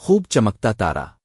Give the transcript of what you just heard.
خوب چمکتا تارا۔